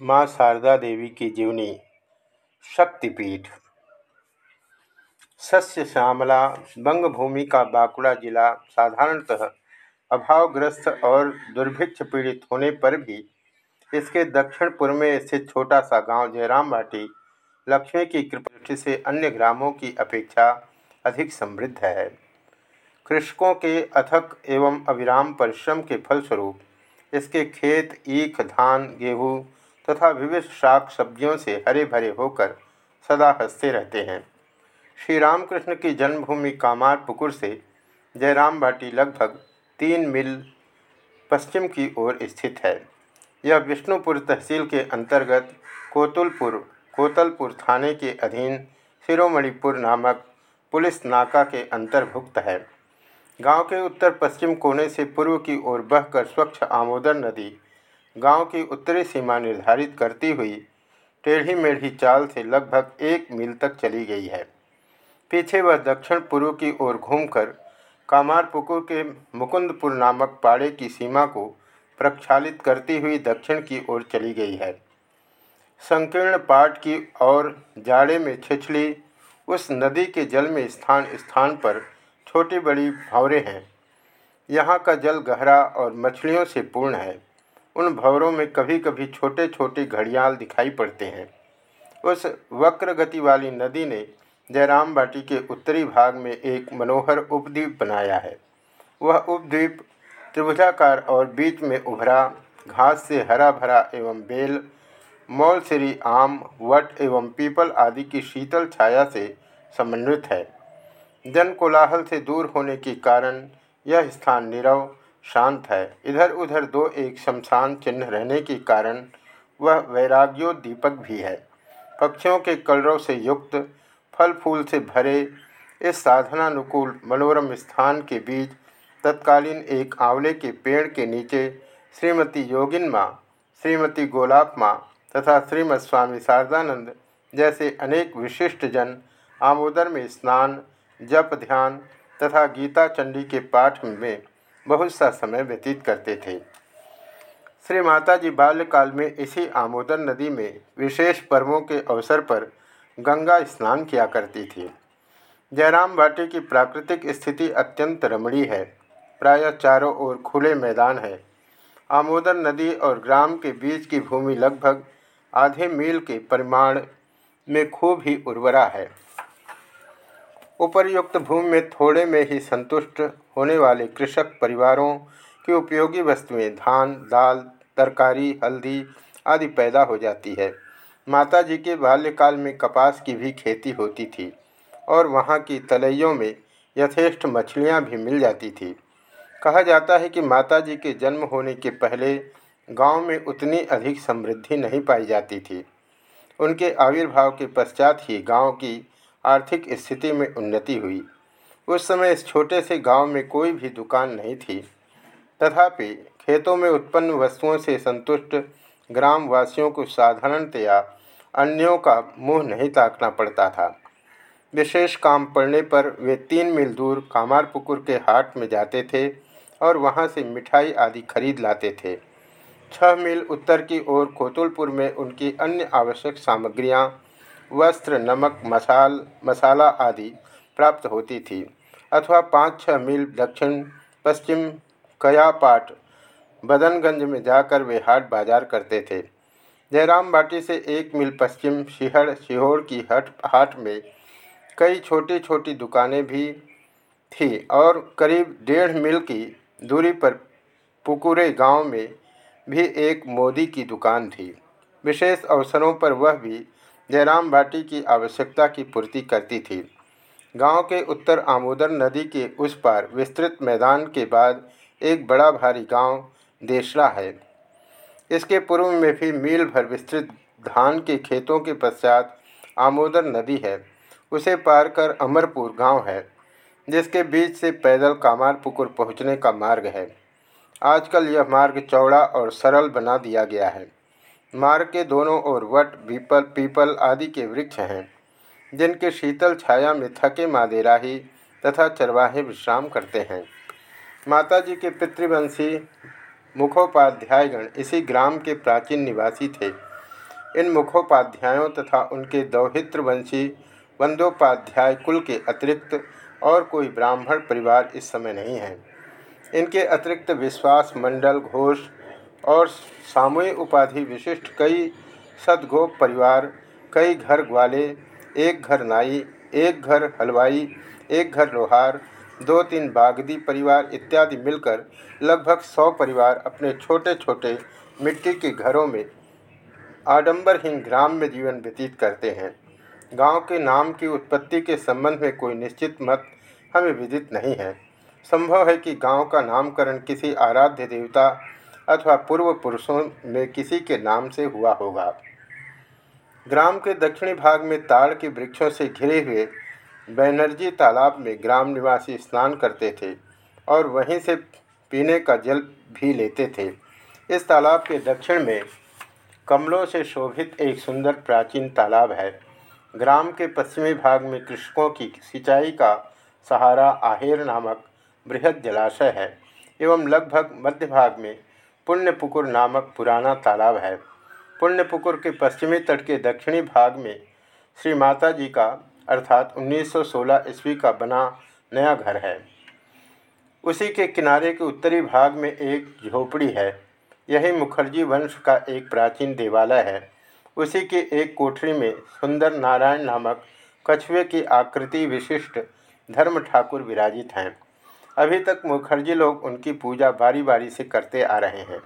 माँ शारदा देवी की जीवनी शक्तिपीठ। सस्य श्यामला बंग भूमि का बांकुड़ा जिला साधारणतः अभावग्रस्त और दुर्भिक्ष पीड़ित होने पर भी इसके दक्षिण पूर्व में स्थित छोटा सा गाँव जयराम भाटी, लक्ष्मी की कृपा से अन्य ग्रामों की अपेक्षा अधिक समृद्ध है। कृषकों के अथक एवं अविराम परिश्रम के फलस्वरूप इसके खेत, ईख, धान, गेहूँ तथा विविध शाक सब्जियों से हरे भरे होकर सदा हँसते रहते हैं। श्री रामकृष्ण की जन्मभूमि कामार पुकुर से जयराम भाटी लगभग तीन मील पश्चिम की ओर स्थित है। यह विष्णुपुर तहसील के अंतर्गत कोतुलपुर, कोतलपुर थाने के अधीन शिरोमणिपुर नामक पुलिस नाका के अंतर्भुक्त है। गाँव के उत्तर पश्चिम कोने से पूर्व की ओर बहकर स्वच्छ आमोदर नदी गाँव की उत्तरी सीमा निर्धारित करती हुई टेढ़ी मेढ़ी चाल से लगभग एक मील तक चली गई है। पीछे वह दक्षिण पूर्व की ओर घूमकर कामारपुकुर के मुकुंदपुर नामक पाड़े की सीमा को प्रक्षालित करती हुई दक्षिण की ओर चली गई है। संकीर्ण पाट की और जाड़े में छिछली उस नदी के जल में स्थान स्थान पर छोटी बड़ी भावरें हैं। यहाँ का जल गहरा और मछलियों से पूर्ण है। उन भंवरों में कभी कभी छोटे छोटे घड़ियाल दिखाई पड़ते हैं। उस वक्र गति वाली नदी ने जयराम बाटी के उत्तरी भाग में एक मनोहर उपद्वीप बनाया है। वह उपद्वीप त्रिभुजाकार और बीच में उभरा, घास से हरा भरा एवं बेल, मौलसिरी आम, वट एवं पीपल आदि की शीतल छाया से समन्वित है। जन कोलाहल से दूर होने के कारण यह स्थान निरव शांत है। इधर उधर दो एक शमशान चिन्ह रहने के कारण वह वैराग्योद्दीपक भी है। पक्षियों के कलरों से युक्त फल फूल से भरे इस साधनानुकूल मनोरम स्थान के बीच तत्कालीन एक आंवले के पेड़ के नीचे श्रीमती योगिन माँ, श्रीमती गोलाप माँ तथा श्रीमद स्वामी शारदानंद जैसे अनेक विशिष्ट जन आमोदर में स्नान जप ध्यान तथा गीता चंडी के पाठ में बहुत सा समय व्यतीत करते थे। श्री माता जी बाल्यकाल में इसी आमोदर नदी में विशेष पर्वों के अवसर पर गंगा स्नान किया करती थी। जयराम बाटी की प्राकृतिक स्थिति अत्यंत रमणीय है। प्रायः चारों ओर खुले मैदान है। आमोदर नदी और ग्राम के बीच की भूमि लगभग आधे मील के परिमाण में खूब ही उर्वरा है। उपर्युक्त भूमि में थोड़े में ही संतुष्ट होने वाले कृषक परिवारों की उपयोगी वस्तुएँ धान, दाल, तरकारी, हल्दी आदि पैदा हो जाती है। माता जी के बाल्यकाल में कपास की भी खेती होती थी और वहाँ की तलैयों में यथेष्ट मछलियाँ भी मिल जाती थी। कहा जाता है कि माता जी के जन्म होने के पहले गाँव में उतनी अधिक समृद्धि नहीं पाई जाती थी। उनके आविर्भाव के पश्चात ही गाँव की आर्थिक स्थिति में उन्नति हुई। उस समय इस छोटे से गाँव में कोई भी दुकान नहीं थी। तथापि खेतों में उत्पन्न वस्तुओं से संतुष्ट ग्रामवासियों को साधारणतया अन्यों का मुँह नहीं ताकना पड़ता था। विशेष काम पड़ने पर वे तीन मील दूर कामारपुकुर के हाट में जाते थे और वहाँ से मिठाई आदि खरीद लाते थे। छह मील उत्तर की ओर कोतुलपुर में उनकी अन्य आवश्यक सामग्रियाँ, वस्त्र, नमक, मसाल, मसाला आदि प्राप्त होती थी, अथवा पाँच छः मील दक्षिण पश्चिम कयापाट, बदनगंज में जाकर वे हाट बाज़ार करते थे। जयराम बाटी से एक मील पश्चिम शिहड़ शिहोर की हट, हाट में कई छोटी छोटी दुकानें भी थी और करीब डेढ़ मील की दूरी पर पुकुरे गाँव में भी एक मोदी की दुकान थी। विशेष अवसरों पर वह भी जयराम भाटी की आवश्यकता की पूर्ति करती थी। गाँव के उत्तर आमोदर नदी के उस पार विस्तृत मैदान के बाद एक बड़ा भारी गाँव देशरा है। इसके पूर्व में भी मील भर विस्तृत धान के खेतों के पश्चात आमोदर नदी है। उसे पार कर अमरपुर गाँव है, जिसके बीच से पैदल कामारपुकुर पहुँचने का मार्ग है। आजकल यह मार्ग चौड़ा और सरल बना दिया गया है। मार्ग के दोनों ओर वट पीपल पीपल आदि के वृक्ष हैं। जिनके शीतल छाया में थके मादेराही तथा चरवाहे विश्राम करते हैं। माता जी के पितृवंशी मुखोपाध्यायगण इसी ग्राम के प्राचीन निवासी थे। इन मुखोपाध्यायों तथा उनके दौहित्रवंशी वंदोपाध्याय कुल के अतिरिक्त और कोई ब्राह्मण परिवार इस समय नहीं है। इनके अतिरिक्त विश्वास मंडल घोष और सामूहिक उपाधि विशिष्ट कई सदगोप परिवार, कई घर ग्वाले एक घर नाई, एक घर हलवाई, एक घर लोहार, दो तीन बागदी परिवार इत्यादि मिलकर लगभग सौ परिवार अपने छोटे छोटे मिट्टी के घरों में आडंबरहीन ग्राम में जीवन व्यतीत करते हैं। गाँव के नाम की उत्पत्ति के संबंध में कोई निश्चित मत हमें विदित नहीं है। संभव है कि गाँव का नामकरण किसी आराध्य देवता अथवा पूर्व पुरुषों में किसी के नाम से हुआ होगा। ग्राम के दक्षिणी भाग में ताड़ के वृक्षों से घिरे हुए बैनर्जी तालाब में ग्राम निवासी स्नान करते थे और वहीं से पीने का जल भी लेते थे। इस तालाब के दक्षिण में कमलों से शोभित एक सुंदर प्राचीन तालाब है। ग्राम के पश्चिमी भाग में कृषकों की सिंचाई का सहारा आहेर नामक बृहद जलाशय है एवं लगभग मध्य भाग में पुण्यपुकुर नामक पुराना तालाब है। पुण्यपुकुर के पश्चिमी तट के दक्षिणी भाग में श्री माता जी का, अर्थात 1916 ईस्वी का बना नया घर है। उसी के किनारे के उत्तरी भाग में एक झोपड़ी है। यही मुखर्जी वंश का एक प्राचीन देवालय है। उसी की एक कोठरी में सुंदर नारायण नामक कछुए की आकृति विशिष्ट धर्म ठाकुर विराजित हैं। अभी तक मुखर्जी लोग उनकी पूजा बारी बारी से करते आ रहे हैं।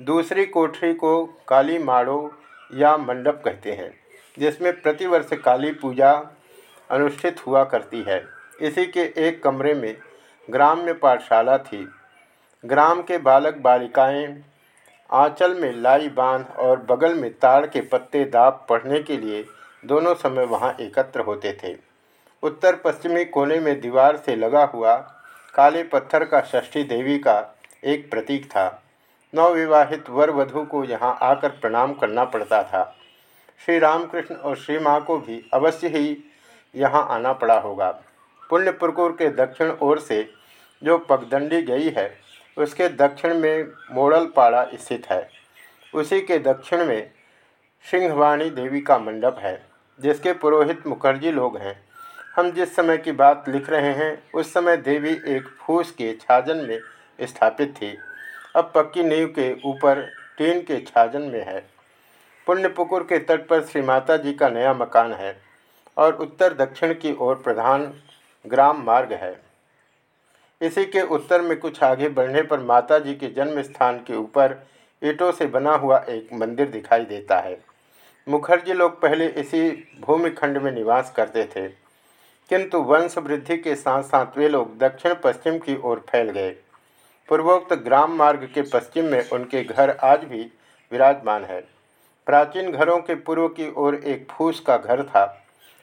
दूसरी कोठरी को काली माड़ो या मंडप कहते हैं, जिसमें प्रतिवर्ष काली पूजा अनुष्ठित हुआ करती है। इसी के एक कमरे में ग्राम में पाठशाला थी। ग्राम के बालक बालिकाएँ आंचल में लाई बाँध और बगल में ताड़ के पत्ते दाब पढ़ने के लिए दोनों समय वहाँ एकत्र होते थे। उत्तर पश्चिमी कोने में दीवार से लगा हुआ काले पत्थर का षष्ठी देवी का एक प्रतीक था। नवविवाहित वर वधु को यहाँ आकर प्रणाम करना पड़ता था। श्री रामकृष्ण और श्री माँ को भी अवश्य ही यहाँ आना पड़ा होगा। पुण्य पुण्यपुरकुर के दक्षिण ओर से जो पगदंडी गई है, उसके दक्षिण में मोड़लपाड़ा स्थित है। उसी के दक्षिण में सिंहवाणी देवी का मंडप है, जिसके पुरोहित मुखर्जी लोग हैं। हम जिस समय की बात लिख रहे हैं, उस समय देवी एक फूस के छाजन में स्थापित थी। अब पक्की नींव के ऊपर टीन के छाजन में है। पुण्यपुकुर के तट पर श्री माता जी का नया मकान है और उत्तर दक्षिण की ओर प्रधान ग्राम मार्ग है। इसी के उत्तर में कुछ आगे बढ़ने पर माता जी के जन्म स्थान के ऊपर ईटों से बना हुआ एक मंदिर दिखाई देता है। मुखर्जी लोग पहले इसी भूमिखंड में निवास करते थे, किंतु वंश वृद्धि के साथ साथ वे लोग दक्षिण पश्चिम की ओर फैल गए। पूर्वोक्त ग्राम मार्ग के पश्चिम में उनके घर आज भी विराजमान है। प्राचीन घरों के पूर्व की ओर एक फूस का घर था।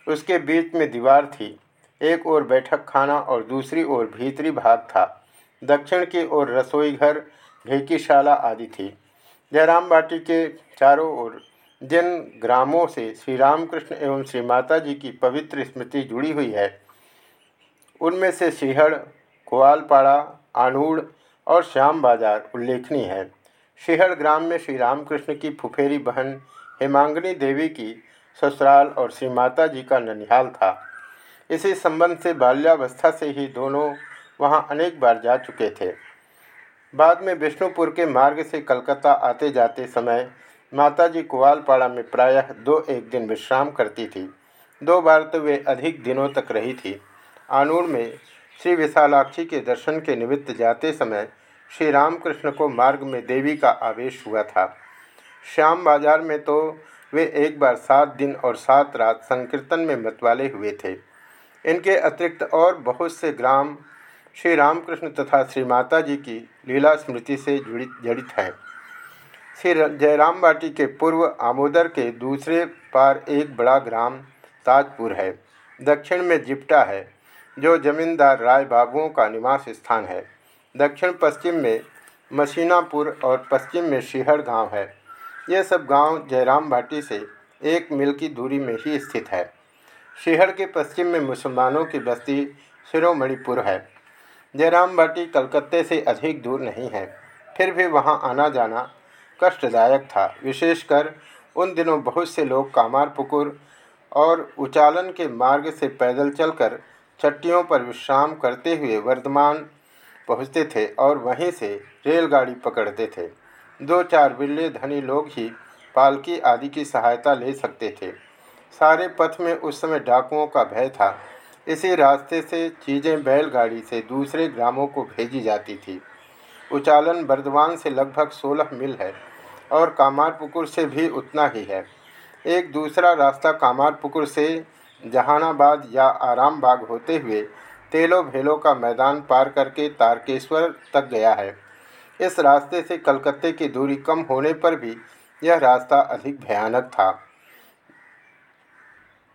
उसके बीच में दीवार थी। एक ओर बैठक खाना और दूसरी ओर भीतरी भाग था। दक्षिण की ओर रसोई घर भेकीशाला आदि थी। जयराम बाटी के चारों ओर जिन ग्रामों से श्री रामकृष्ण एवं श्री माता जी की पवित्र स्मृति जुड़ी हुई है, उनमें से सिहड़, कोआलपाड़ा, आनूड़ और श्याम बाज़ार उल्लेखनीय है। शिहड़ ग्राम में श्री रामकृष्ण की फुफेरी बहन हेमांगनी देवी की ससुराल और श्री माता जी का ननिहाल था। इसी संबंध से बाल्यावस्था से ही दोनों वहाँ अनेक बार जा चुके थे। बाद में विष्णुपुर के मार्ग से कलकत्ता आते जाते समय माताजी कुआलपाड़ा में प्रायः दो एक दिन विश्राम करती थी। दो बार तो वे अधिक दिनों तक रही थी। आनूर में श्री विशालाक्षी के दर्शन के निमित्त जाते समय श्री रामकृष्ण को मार्ग में देवी का आवेश हुआ था। श्याम बाज़ार में तो वे एक बार सात दिन और सात रात संकीर्तन में मतवाले हुए थे। इनके अतिरिक्त और बहुत से ग्राम श्री रामकृष्ण तथा श्री माता जी की लीला स्मृति से जुड़ी जड़ित हैं। श्री जयराम बाटी के पूर्व आमोदर के दूसरे पार एक बड़ा ग्राम ताजपुर है। दक्षिण में जिप्टा है। जो जमींदार राय बाबुओं का निवास स्थान है। दक्षिण पश्चिम में मशीनापुर और पश्चिम में शिहर गाँव है। ये सब गाँव जयराम भाटी से एक मील की दूरी में ही स्थित है। शिहर के पश्चिम में मुसलमानों की बस्ती शिरोमणिपुर है। जयराम भाटी कलकत्ते से अधिक दूर नहीं है। फिर भी वहाँ आना जाना कष्टदायक था। विशेषकर उन दिनों बहुत से लोग कामारपुकुर और उचालन के मार्ग से पैदल चलकर चट्टियों पर विश्राम करते हुए वर्धमान पहुँचते थे और वहीं से रेलगाड़ी पकड़ते थे। दो चार बिल्ले धनी लोग ही पालकी आदि की सहायता ले सकते थे। सारे पथ में उस समय डाकुओं का भय था। इसी रास्ते से चीज़ें बैलगाड़ी से दूसरे ग्रामों को भेजी जाती थी। उचालन बर्दवान से लगभग 16 मील है और कामारपुकुर से भी उतना ही है। एक दूसरा रास्ता कामारपुकुर से जहानाबाद या आरामबाग होते हुए तेलो भेलो का मैदान पार करके तारकेश्वर तक गया है। इस रास्ते से कलकत्ते की दूरी कम होने पर भी यह रास्ता अधिक भयानक था।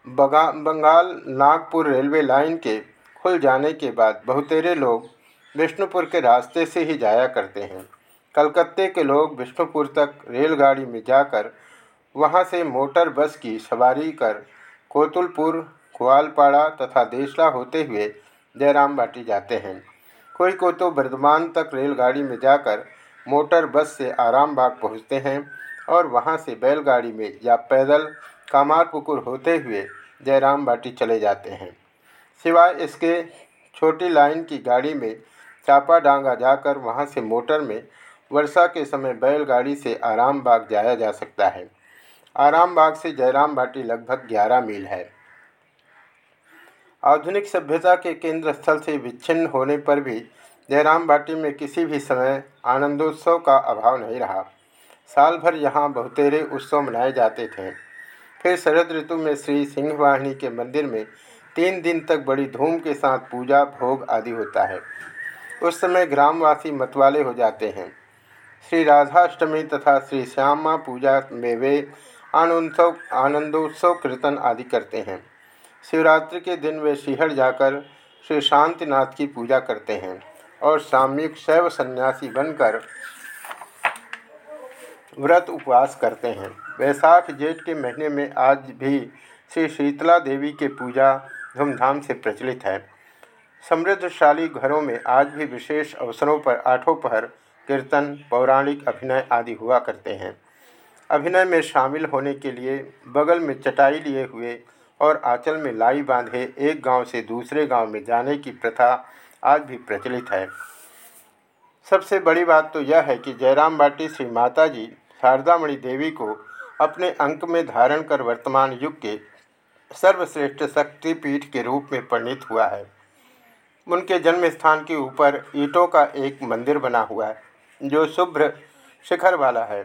बंगाल नागपुर रेलवे लाइन के खुल जाने के बाद बहुतेरे लोग विष्णुपुर के रास्ते से ही जाया करते हैं। कलकत्ते के लोग विष्णुपुर तक रेलगाड़ी में जाकर वहाँ से मोटर बस की सवारी कर कोतुलपुर कुआलपाड़ा तथा देशला होते हुए जयराम बाटी जाते हैं। कोई को तो वर्धमान तक रेलगाड़ी में जाकर मोटर बस से आराम बाग पहुँचते हैं और वहाँ से बैलगाड़ी में या पैदल कामारपुकुर होते हुए जयराम बाटी चले जाते हैं। सिवाय इसके, छोटी लाइन की गाड़ी में चापा डांगा जाकर वहाँ से मोटर में वर्षा के समय बैलगाड़ी से आराम बाग जाया जा सकता है। आराम बाग से जयराम बाटी लगभग 11 मील है। आधुनिक सभ्यता के केंद्र स्थल से विच्छिन्न होने पर भी जयराम बाटी में किसी भी समय आनंदोत्सव का अभाव नहीं रहा। साल भर यहाँ बहुतेरे उत्सव मनाए जाते थे। फिर शरद ऋतु में श्री सिंहवाहिनी के मंदिर में तीन दिन तक बड़ी धूम के साथ पूजा, भोग आदि होता है। उस समय ग्रामवासी मतवाले हो जाते हैं। श्री राधाष्टमी तथा श्री श्यामा पूजा में वे आनंदोत्सव आनंदोत्सव कीर्तन आदि करते हैं। शिवरात्रि के दिन वे शिहर जाकर श्री शांतिनाथ की पूजा करते हैं और सामयिक शैव सन्यासी बनकर व्रत उपवास करते हैं। वैसाख जेठ के महीने में आज भी श्री शीतला देवी के पूजा धूमधाम से प्रचलित है। समृद्धशाली घरों में आज भी विशेष अवसरों पर आठों पहर कीर्तन, पौराणिक अभिनय आदि हुआ करते हैं। अभिनय में शामिल होने के लिए बगल में चटाई लिए हुए और आंचल में लाई बांधे एक गाँव से दूसरे गाँव में जाने की प्रथा आज भी प्रचलित है। सबसे बड़ी बात तो यह है कि जयराम बाटी श्री माता जी शारदामणि देवी को अपने अंक में धारण कर वर्तमान युग के सर्वश्रेष्ठ शक्तिपीठ के रूप में परिणित हुआ है। उनके जन्म स्थान के ऊपर ईंटों का एक मंदिर बना हुआ है, जो शुभ्र शिखर वाला है।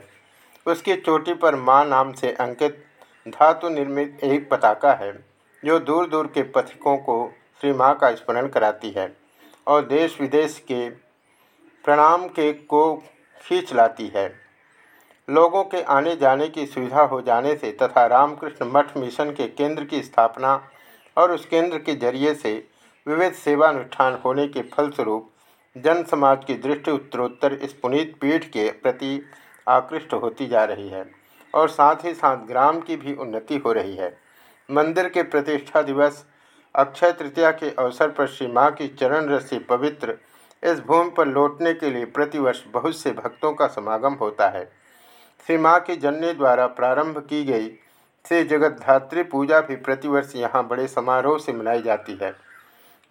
उसकी चोटी पर माँ नाम से अंकित धातु निर्मित एक पताका है, जो दूर दूर के पथिकों को श्री माँ का स्मरण कराती है और देश विदेश के प्रणाम के को खींच लाती है। लोगों के आने जाने की सुविधा हो जाने से तथा रामकृष्ण मठ मिशन के केंद्र की स्थापना और उस केंद्र के ज़रिए से विविध सेवानुष्ठान होने के फलस्वरूप जन समाज की दृष्टि उत्तरोत्तर इस पुनीत पीठ के प्रति आकृष्ट होती जा रही है और साथ ही साथ ग्राम की भी उन्नति हो रही है। मंदिर के प्रतिष्ठा दिवस, अक्षय तृतीया के अवसर पर श्री माँ की चरण रस्सी पवित्र, इस भूमि पर लौटने के लिए प्रतिवर्ष बहुत से भक्तों का समागम होता है। श्री माँ के जननी द्वारा प्रारंभ की गई श्री जगतधात्री पूजा भी प्रतिवर्ष यहाँ बड़े समारोह से मनाई जाती है।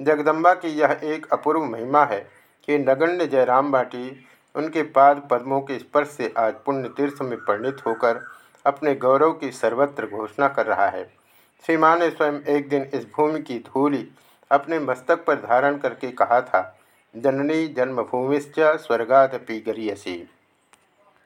जगदम्बा की यह एक अपूर्व महिमा है कि नगण्य जयराम बाटी उनके पाद पद्मों के स्पर्श से आज पुण्य तीर्थ में परिणित होकर अपने गौरव की सर्वत्र घोषणा कर रहा है। श्री माँ ने स्वयं एक दिन इस भूमि की धूलि अपने मस्तक पर धारण करके कहा था, जननी जन्मभूमिश्च स्वर्गादपि गरियसी।